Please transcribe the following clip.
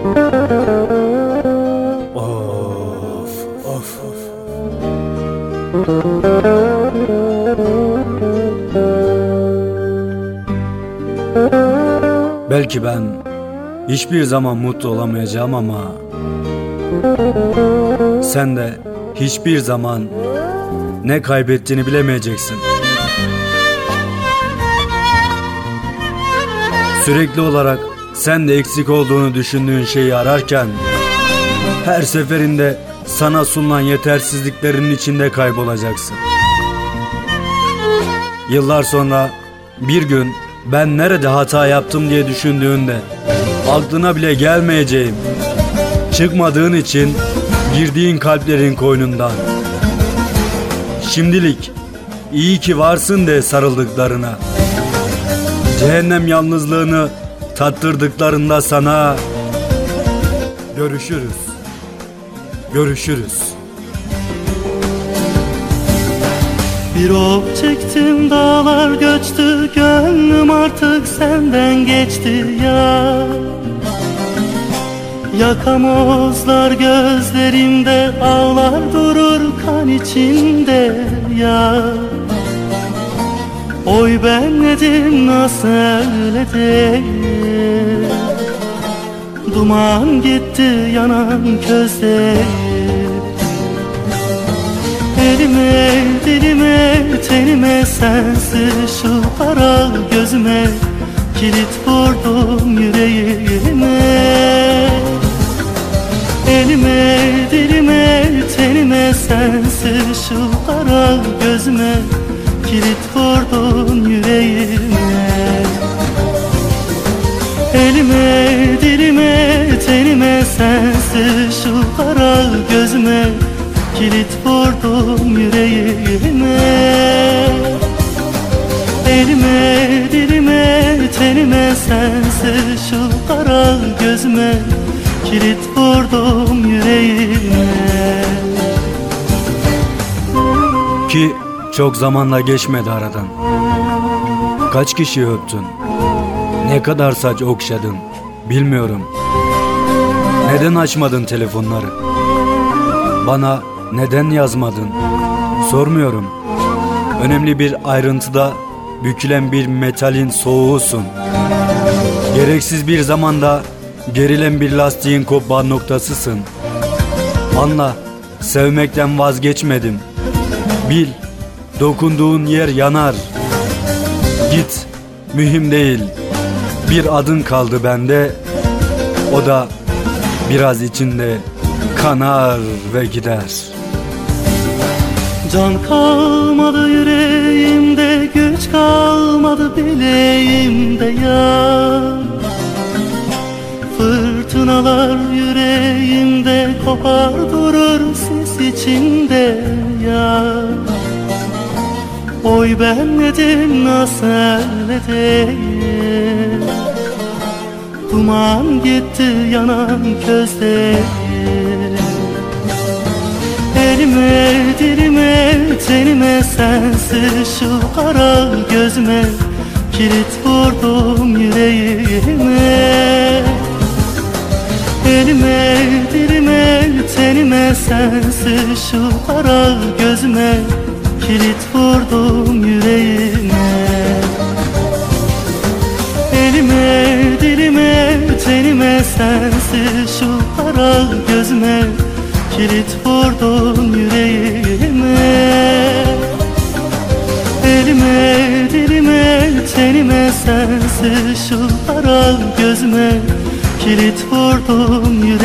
Of of of. Belki ben hiçbir zaman mutlu olamayacağım ama sen de hiçbir zaman ne kaybettiğini bilemeyeceksin. Sürekli olarak sen de eksik olduğunu düşündüğün şeyi ararken her seferinde sana sunulan yetersizliklerin içinde kaybolacaksın. Yıllar sonra bir gün ben nerede hata yaptım diye düşündüğünde aklına bile gelmeyeceğim. Çıkmadığın için girdiğin kalplerin koynundan. Şimdilik iyi ki varsın de sarıldıklarına. Cehennem yalnızlığını tattırdıklarında sana görüşürüz. Görüşürüz. Bir ok çektim dağlar göçtü Gönlüm artık senden geçti ya Yakamozlar gözlerimde Ağlar durur kan içinde ya Oy ben nedim nasıl öyle değil Duman gitti yanan közde. Elime, dilime, tenime sensiz şu kara gözüme Kilit vurdum yüreğime. Elime, dilime, tenime sensiz şu kara gözüme Kilit vurdum yüreğime. Elime, sensiz şu kara gözüme Kilit vurdum yüreğime Elime, dilime, tenime sensiz şu kara gözüme Kilit vurdum yüreğime Ki çok zamanla geçmedi aradan. Kaç kişi öptün? Ne kadar saç okşadın? Bilmiyorum. Neden açmadın telefonları? Bana neden yazmadın? Sormuyorum. Önemli bir ayrıntıda bükülen bir metalin soğuğusun. Gereksiz bir zamanda gerilen bir lastiğin kopma noktasısın. Anla, sevmekten vazgeçmedim. Bil, dokunduğun yer yanar. Git, mühim değil. Bir adın kaldı bende. O da biraz içinde kanar ve gider. Can kalmadı yüreğimde Güç kalmadı bileğimde ya Fırtınalar yüreğimde Kopar durur sis içinde ya Oy ben nedim nasıl değil Duman gitti yanan közde Elime, dilime, tenime sensiz şu kara gözüme Kilit vurdum yüreğime. Elime, dilime, tenime sensiz şu kara gözüme Kilit tenime sensiz şu kara gözüme Kilit vurdum yüreğime. Elime, dilime, tenime sensiz şu kara gözüme Kilit vurdum yüreğime